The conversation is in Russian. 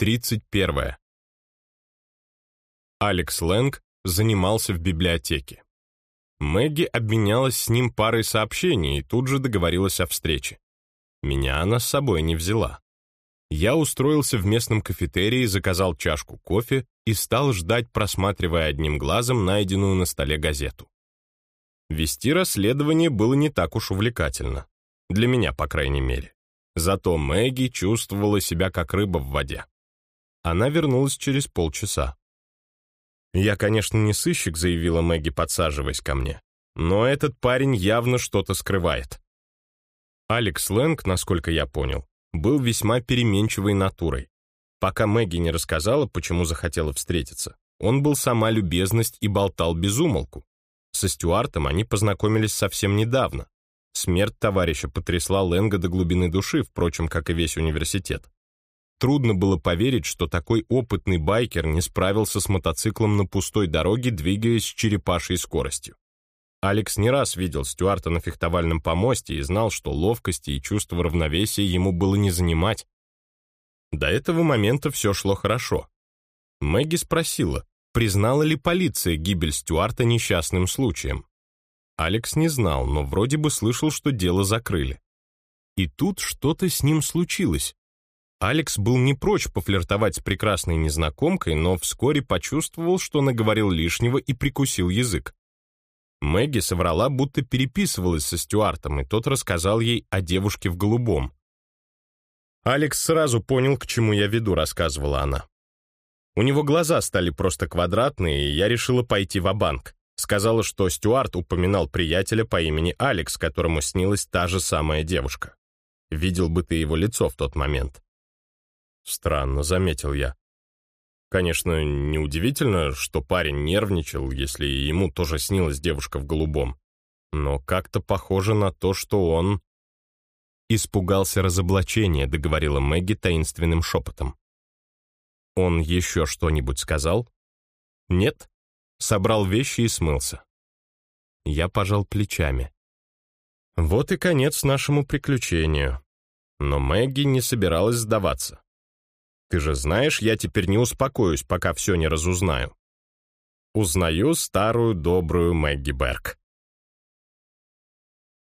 31. Алекс Лэнг занимался в библиотеке. Мэгги обменялась с ним парой сообщений и тут же договорилась о встрече. Меня она с собой не взяла. Я устроился в местном кафетерии, заказал чашку кофе и стал ждать, просматривая одним глазом найденную на столе газету. Вести расследование было не так уж увлекательно. Для меня, по крайней мере. Зато Мэгги чувствовала себя как рыба в воде. Она вернулась через полчаса. «Я, конечно, не сыщик», — заявила Мэгги, подсаживаясь ко мне. «Но этот парень явно что-то скрывает». Алекс Лэнг, насколько я понял, был весьма переменчивой натурой. Пока Мэгги не рассказала, почему захотела встретиться, он был сама любезность и болтал без умолку. Со Стюартом они познакомились совсем недавно. Смерть товарища потрясла Лэнга до глубины души, впрочем, как и весь университет. Трудно было поверить, что такой опытный байкер не справился с мотоциклом на пустой дороге, двигаясь с черепашьей скоростью. Алекс не раз видел Стюарта на фехтовальном помосте и знал, что ловкости и чувства равновесия ему было не занимать. До этого момента все шло хорошо. Мэгги спросила, признала ли полиция гибель Стюарта несчастным случаем. Алекс не знал, но вроде бы слышал, что дело закрыли. И тут что-то с ним случилось. Алекс был не прочь пофлиртовать с прекрасной незнакомкой, но вскоре почувствовал, что наговорил лишнего и прикусил язык. Мэгги соврала, будто переписывалась со Стюартом, и тот рассказал ей о девушке в голубом. «Алекс сразу понял, к чему я веду», — рассказывала она. У него глаза стали просто квадратные, и я решила пойти в банк Сказала, что Стюарт упоминал приятеля по имени Алекс, которому снилась та же самая девушка. Видел бы ты его лицо в тот момент. Странно, заметил я. Конечно, неудивительно, что парень нервничал, если ему тоже снилась девушка в голубом. Но как-то похоже на то, что он... Испугался разоблачения, договорила Мэгги таинственным шепотом. Он еще что-нибудь сказал? Нет? собрал вещи и смылся. Я пожал плечами. Вот и конец нашему приключению. Но Мэгги не собиралась сдаваться. Ты же знаешь, я теперь не успокоюсь, пока все не разузнаю. Узнаю старую добрую Мэгги Берг.